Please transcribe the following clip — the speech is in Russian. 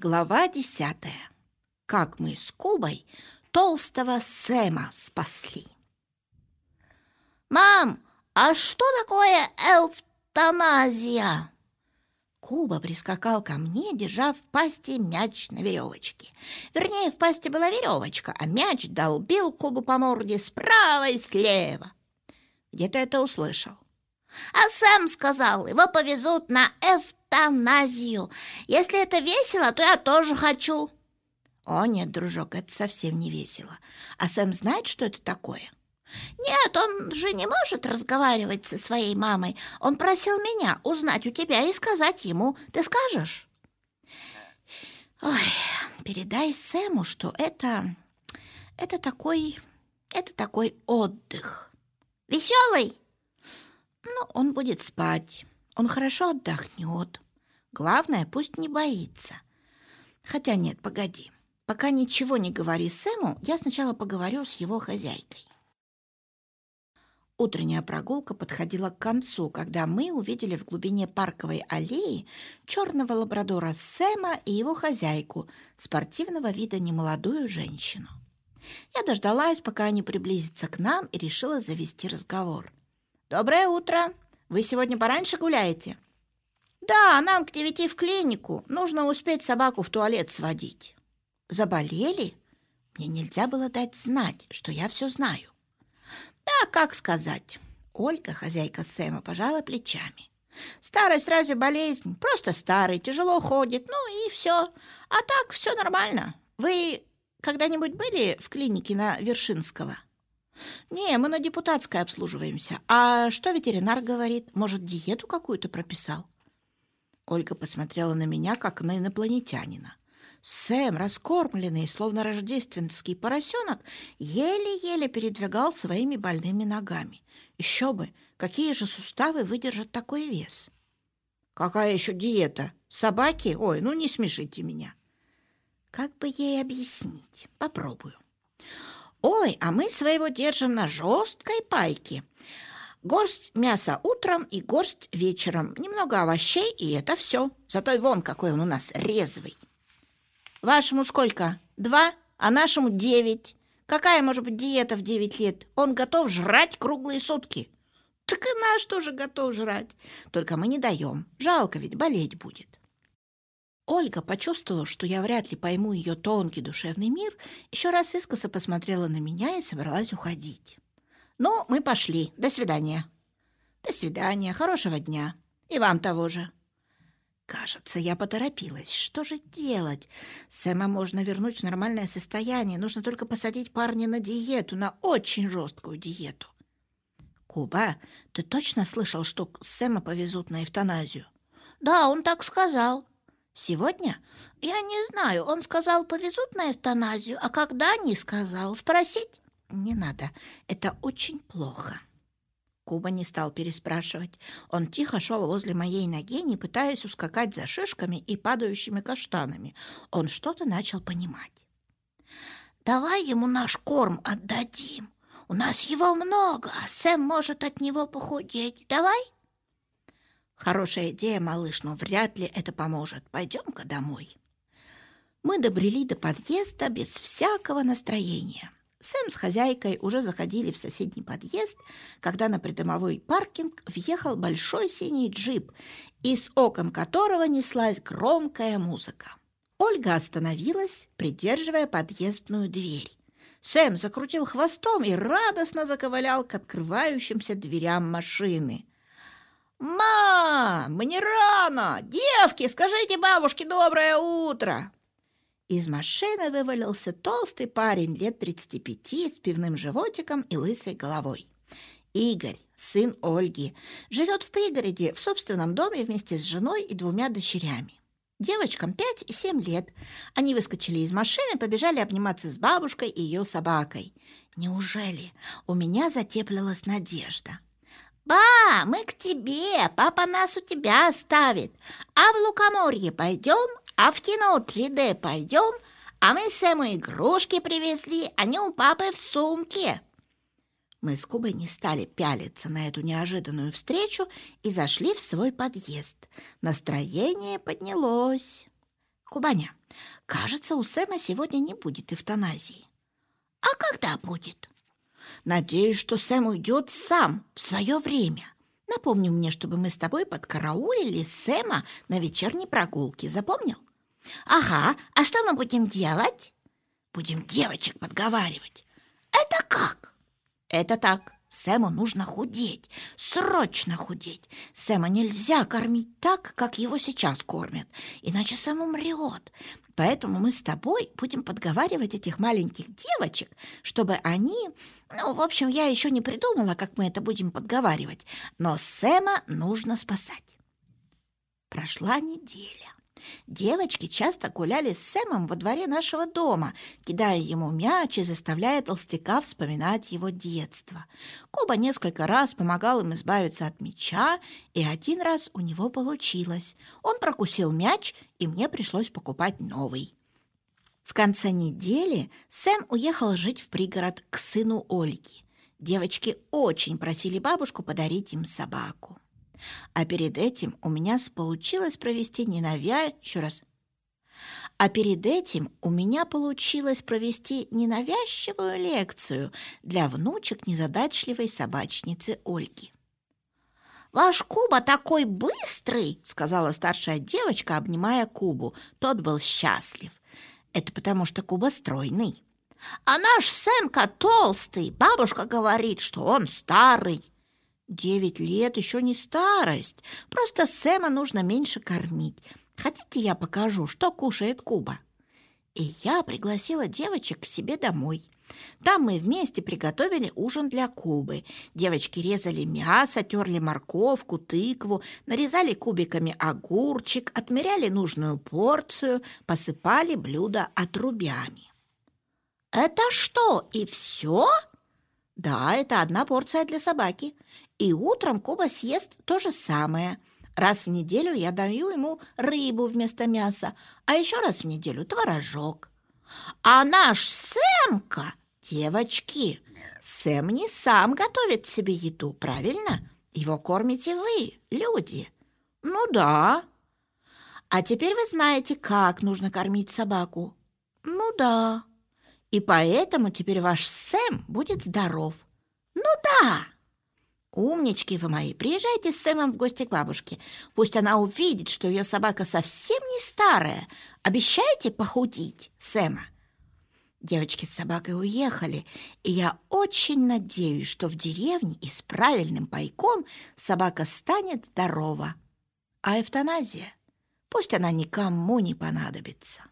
Глава десятая. Как мы с Кубой толстого Сэма спасли. «Мам, а что такое эвтаназия?» Куба прискакал ко мне, держа в пасти мяч на веревочке. Вернее, в пасти была веревочка, а мяч долбил Кубу по морде справа и слева. Где-то это услышал. А Сэм сказал, его повезут на эвтаназию. Если это весело, то я тоже хочу. О, нет, дружок, это совсем не весело. А Сэм знает, что это такое? Нет, он же не может разговаривать со своей мамой. Он просил меня узнать у тебя и сказать ему. Ты скажешь? Ой, передай Сэму, что это... Это такой... Это такой отдых. Веселый? Ну, он будет спать, он хорошо отдохнет. Главное, пусть не боится. Хотя нет, погоди. Пока ничего не говори Сэму, я сначала поговорю с его хозяйкой. Утренняя прогулка подходила к концу, когда мы увидели в глубине парковой аллеи черного лабрадора Сэма и его хозяйку, спортивного вида немолодую женщину. Я дождалась, пока они приблизятся к нам, и решила завести разговор. «Доброе утро! Вы сегодня пораньше гуляете?» «Да, нам к девяти в клинику. Нужно успеть собаку в туалет сводить». «Заболели?» Мне нельзя было дать знать, что я все знаю. «Да, как сказать?» Ольга, хозяйка Сэма, пожала плечами. «Старость разве болезнь? Просто старый, тяжело ходит, ну и все. А так все нормально. Вы когда-нибудь были в клинике на Вершинского?» «Не, мы на депутатской обслуживаемся. А что ветеринар говорит? Может, диету какую-то прописал?» Ольга посмотрела на меня, как на инопланетянина. Сэм, раскормленный, словно рождественский поросенок, еле-еле передвигал своими больными ногами. Еще бы, какие же суставы выдержат такой вес? «Какая еще диета? Собаки? Ой, ну не смешите меня!» Как бы ей объяснить? Попробую. Ой, а мы своего держим на жесткой пайке. Горсть мяса утром и горсть вечером. Немного овощей, и это все. Зато и вон какой он у нас резвый. Вашему сколько? Два, а нашему девять. Какая может быть диета в девять лет? Он готов жрать круглые сутки. Так и наш тоже готов жрать. Только мы не даем. Жалко ведь, болеть будет. Ольга, почувствовав, что я вряд ли пойму ее тонкий душевный мир, еще раз искоса посмотрела на меня и собралась уходить. «Ну, мы пошли. До свидания». «До свидания. Хорошего дня. И вам того же». Кажется, я поторопилась. Что же делать? Сэма можно вернуть в нормальное состояние. Нужно только посадить парня на диету, на очень жесткую диету. Куба, ты точно слышал, что Сэма повезут на эвтаназию? Да, он так сказал. Сегодня? Я не знаю. Он сказал, повезут на эвтаназию, а когда не сказал. Спросить? Не надо. Это очень плохо. Куба не стал переспрашивать. Он тихо шел возле моей ноги, не пытаясь ускакать за шишками и падающими каштанами. Он что-то начал понимать. «Давай ему наш корм отдадим. У нас его много, а Сэм может от него похудеть. Давай?» Хорошая идея, малыш, но вряд ли это поможет. Пойдем-ка домой. Мы добрели до подъезда без всякого настроения. Сэм с хозяйкой уже заходили в соседний подъезд, когда на придомовой паркинг въехал большой синий джип, из окон которого неслась громкая музыка. Ольга остановилась, придерживая подъездную дверь. Сэм закрутил хвостом и радостно заковылял к открывающимся дверям машины. «Ма, мне рано! Девки, скажите бабушке доброе утро!» Из машины вывалился толстый парень лет 35 с пивным животиком и лысой головой. Игорь, сын Ольги, живет в пригороде в собственном доме вместе с женой и двумя дочерями. Девочкам пять и семь лет. Они выскочили из машины, побежали обниматься с бабушкой и ее собакой. Неужели у меня затеплилась надежда? «Ба, мы к тебе, папа нас у тебя оставит. А в Лукоморье пойдем, а в кино 3D пойдем, а мы с Сэму игрушки привезли, они у папы в сумке». Мы с Кубой не стали пялиться на эту неожиданную встречу и зашли в свой подъезд. Настроение поднялось. Кубаня, кажется, у Сэма сегодня не будет эвтаназии. А когда будет? Надеюсь, что Сэм уйдет сам в свое время. Напомни мне, чтобы мы с тобой подкараулили Сэма на вечерней прогулке. Запомнил? Ага, а что мы будем делать? Будем девочек подговаривать. Это как? Это так. Сэму нужно худеть, срочно худеть. Сэма нельзя кормить так, как его сейчас кормят, иначе Сэм умрет. Поэтому мы с тобой будем подговаривать этих маленьких девочек, чтобы они... Ну, в общем, я еще не придумала, как мы это будем подговаривать, но Сэма нужно спасать. Прошла неделя. Девочки часто гуляли с Сэмом во дворе нашего дома, кидая ему мяч и заставляя толстяка вспоминать его детство. Куба несколько раз помогал им избавиться от мяча, и один раз у него получилось. Он прокусил мяч, и мне пришлось покупать новый. В конце недели Сэм уехал жить в пригород к сыну Ольги. Девочки очень просили бабушку подарить им собаку. А перед этим у меня получилось провести ненавя... Еще раз. А перед этим у меня получилось провести ненавязчивую лекцию для внучек незадачливой собачницы Ольги. «Ваш Куба такой быстрый!» — сказала старшая девочка, обнимая Кубу. Тот был счастлив. Это потому, что Куба стройный. «А наш Сэмка толстый. Бабушка говорит, что он старый». Девять лет еще не старость. Просто Сэма нужно меньше кормить. Хотите, я покажу, что кушает Куба?» И я пригласила девочек к себе домой. Там мы вместе приготовили ужин для Кубы. Девочки резали мясо, терли морковку, тыкву, нарезали кубиками огурчик, отмеряли нужную порцию, посыпали блюдо отрубями. «Это что, и все?» «Да, это одна порция для собаки. И утром Куба съест то же самое. Раз в неделю я даю ему рыбу вместо мяса, а еще раз в неделю творожок. А наш Сэмка, девочки, Сэм не сам готовит себе еду, правильно? Его кормите вы, люди. Ну да. А теперь вы знаете, как нужно кормить собаку. Ну да. И поэтому теперь ваш Сэм будет здоров. Ну да. «Умнички вы мои, приезжайте с Сэмом в гости к бабушке. Пусть она увидит, что ее собака совсем не старая. Обещаете похудеть Сэма?» Девочки с собакой уехали, и я очень надеюсь, что в деревне и с правильным пайком собака станет здорова. А эвтаназия? Пусть она никому не понадобится.